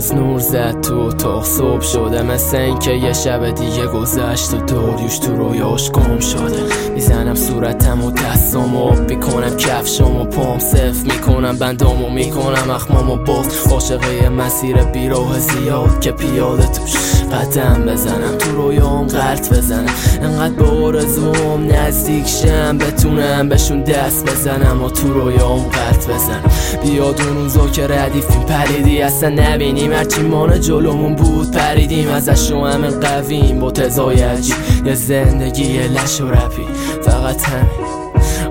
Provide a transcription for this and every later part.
روز نور زد تو اتاق صبح شده مثل اینکه یه شب دیگه گذشت و داریوش تو رویاش گم شده. می‌زنم صورتم و دستم و می‌کنم کفشم و پام صف می‌کنم بندام می‌کنم اخمام و باز. عاشقه مسیر بیراه زیاد که پیاده توش قدم بزنم تو رویام غلط بزنم. انقدر به آرزوم نزدیک شم بتونم بهشون دست بزنم و تو رویام غلط بزنم. بیاد اون روزا که ردیفیم پریدی اصلا نبینیم. هرچی مانه جلومون بود پریدیم ازش رو همه قویم. با تزای عجیب یه زندگی لش و رپی. فقط همین.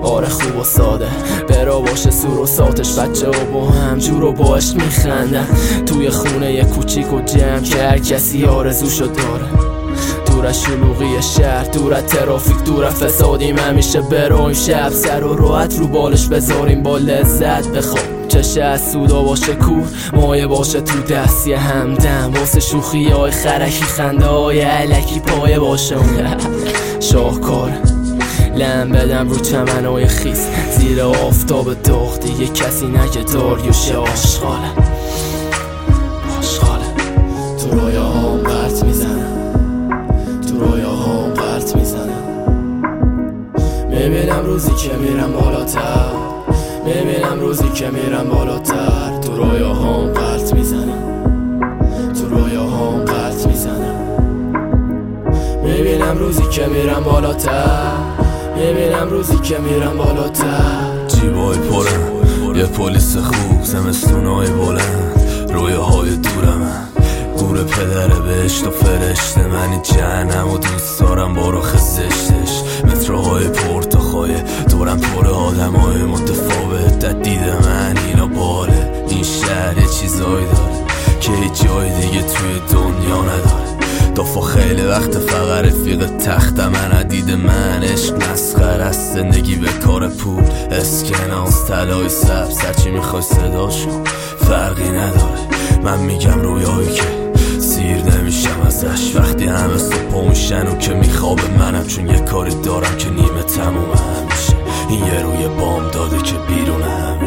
آره خوب و ساده. برا باشه سور و ساتش بچه و با هم جور و باش میخندن. توی خونه یه کوچیک و جمع که هر کسی آرزوشو داره. دور از شلوغی شهر دور از ترافیک دور از فسادیم همیشه برایم شب سر و راحت رو بالش بذاریم با لذت. بخواب چشه از سودا باشه کور مایه باشه تو دستی همدم واسه شوخی های خرکی خنده های علکی پایه باشه. شاهکاره لم بدم رو چمنای خیس. زیر آفتاب داغ دیگه کسی نگه داریوش آشغاله آشغاله. تو می‌بینم روزی که میرم بالاتر. می‌بینم روزی که میرم بالاتر. تو رویا ها قرط می‌زنم. تو رویا ها قرط می‌زنم. می‌بینم روزی که میرم بالاتر. می‌بینم روزی که میرم بالاتر. جیبای پرم یه پلیس خوب زمستونای بلند. رویه های دورم گور پدر بهشت و فرشته. منی جهنم و دوست دارم با دنیا نداره. دافا خیلی وقت فقط رفیق تخت من دید من عشق نسخر از زندگی به کار پول اسکناس طلای سبز. هرچی می‌خوای صداشو فرقی نداره. من میگم رویایی که سیر نمیشم ازش. وقتی همه صبح میشن و که میخوابه منم. چون یه کاری دارم که نیمه تموم همیشه. این یه روی بام داده که بیرون تو رویام